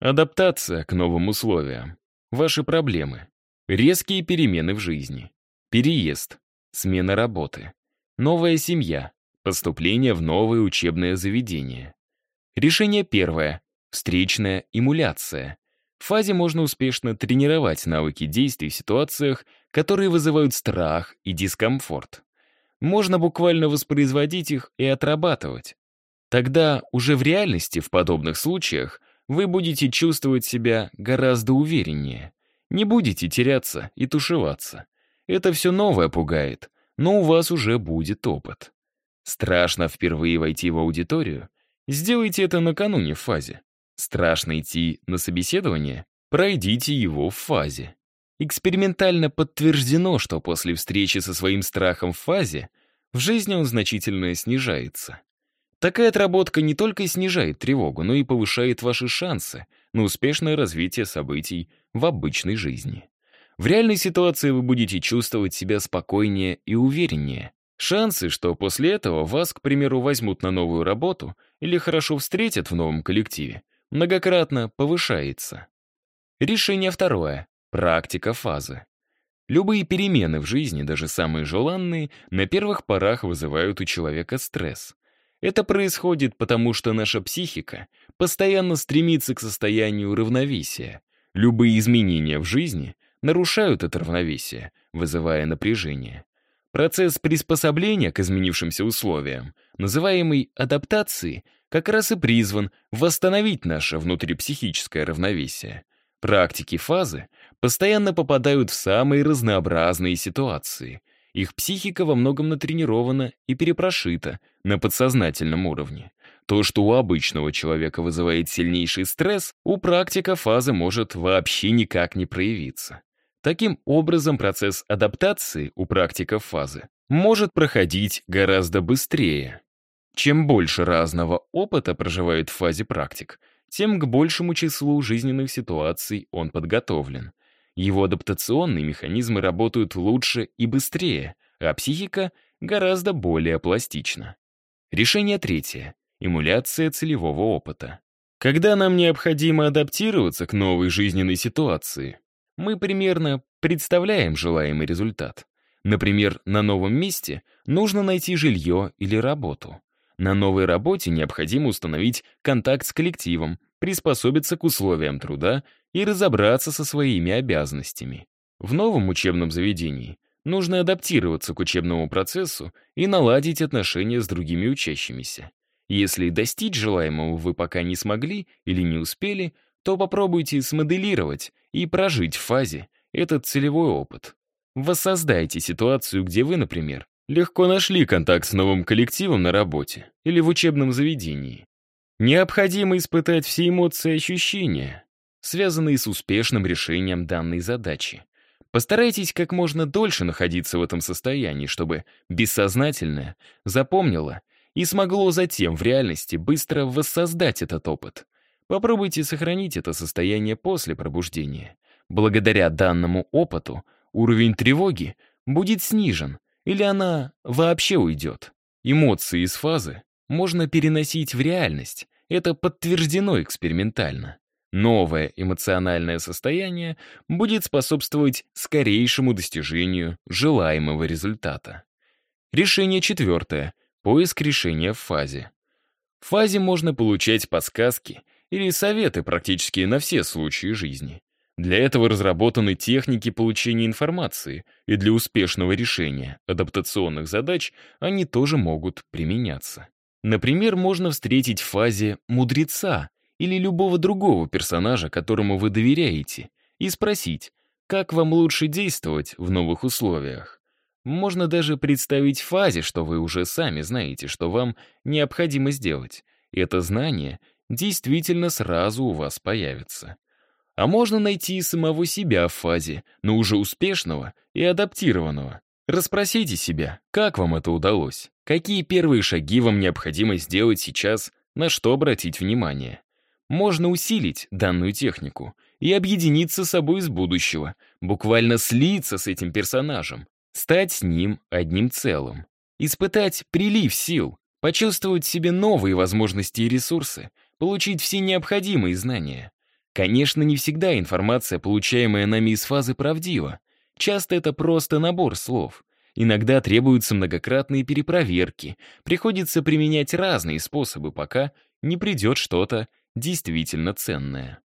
Адаптация к новым условиям. Ваши проблемы. Резкие перемены в жизни. Переезд. Смена работы. Новая семья. Поступление в новое учебное заведение. Решение первое. Встречная эмуляция. В фазе можно успешно тренировать навыки действий в ситуациях, которые вызывают страх и дискомфорт. Можно буквально воспроизводить их и отрабатывать. Тогда уже в реальности в подобных случаях вы будете чувствовать себя гораздо увереннее. Не будете теряться и тушеваться. Это все новое пугает, но у вас уже будет опыт. Страшно впервые войти в аудиторию? Сделайте это накануне в фазе. Страшно идти на собеседование? Пройдите его в фазе. Экспериментально подтверждено, что после встречи со своим страхом в фазе в жизни он значительно снижается. Такая отработка не только снижает тревогу, но и повышает ваши шансы на успешное развитие событий в обычной жизни. В реальной ситуации вы будете чувствовать себя спокойнее и увереннее. Шансы, что после этого вас, к примеру, возьмут на новую работу или хорошо встретят в новом коллективе, многократно повышается. Решение второе. Практика фазы. Любые перемены в жизни, даже самые желанные, на первых порах вызывают у человека стресс. Это происходит потому, что наша психика постоянно стремится к состоянию равновесия. Любые изменения в жизни нарушают это равновесие, вызывая напряжение. Процесс приспособления к изменившимся условиям, называемый адаптацией, как раз и призван восстановить наше внутрипсихическое равновесие. Практики фазы постоянно попадают в самые разнообразные ситуации. Их психика во многом натренирована и перепрошита на подсознательном уровне. То, что у обычного человека вызывает сильнейший стресс, у практика фазы может вообще никак не проявиться. Таким образом, процесс адаптации у практиков фазы может проходить гораздо быстрее. Чем больше разного опыта проживает в фазе практик, тем к большему числу жизненных ситуаций он подготовлен. Его адаптационные механизмы работают лучше и быстрее, а психика гораздо более пластична. Решение третье. Эмуляция целевого опыта. Когда нам необходимо адаптироваться к новой жизненной ситуации, мы примерно представляем желаемый результат. Например, на новом месте нужно найти жилье или работу. На новой работе необходимо установить контакт с коллективом, приспособиться к условиям труда и разобраться со своими обязанностями. В новом учебном заведении нужно адаптироваться к учебному процессу и наладить отношения с другими учащимися. Если достичь желаемого вы пока не смогли или не успели, то попробуйте смоделировать и прожить в фазе этот целевой опыт. Воссоздайте ситуацию, где вы, например, легко нашли контакт с новым коллективом на работе или в учебном заведении. Необходимо испытать все эмоции и ощущения, связанные с успешным решением данной задачи. Постарайтесь как можно дольше находиться в этом состоянии, чтобы бессознательное запомнило и смогло затем в реальности быстро воссоздать этот опыт. Попробуйте сохранить это состояние после пробуждения. Благодаря данному опыту уровень тревоги будет снижен, или она вообще уйдет. Эмоции из фазы можно переносить в реальность, это подтверждено экспериментально. Новое эмоциональное состояние будет способствовать скорейшему достижению желаемого результата. Решение четвертое. Поиск решения в фазе. В фазе можно получать подсказки или советы практически на все случаи жизни. Для этого разработаны техники получения информации, и для успешного решения адаптационных задач они тоже могут применяться. Например, можно встретить в фазе мудреца или любого другого персонажа, которому вы доверяете, и спросить, как вам лучше действовать в новых условиях. Можно даже представить в фазе, что вы уже сами знаете, что вам необходимо сделать. Это знание действительно сразу у вас появится. А можно найти самого себя в фазе, но уже успешного и адаптированного. Расспросите себя, как вам это удалось, какие первые шаги вам необходимо сделать сейчас, на что обратить внимание. Можно усилить данную технику и объединиться с собой из будущего, буквально слиться с этим персонажем, стать с ним одним целым. Испытать прилив сил, почувствовать в себе новые возможности и ресурсы, получить все необходимые знания. Конечно, не всегда информация, получаемая нами из фазы, правдива. Часто это просто набор слов. Иногда требуются многократные перепроверки, приходится применять разные способы, пока не придет что-то действительно ценное.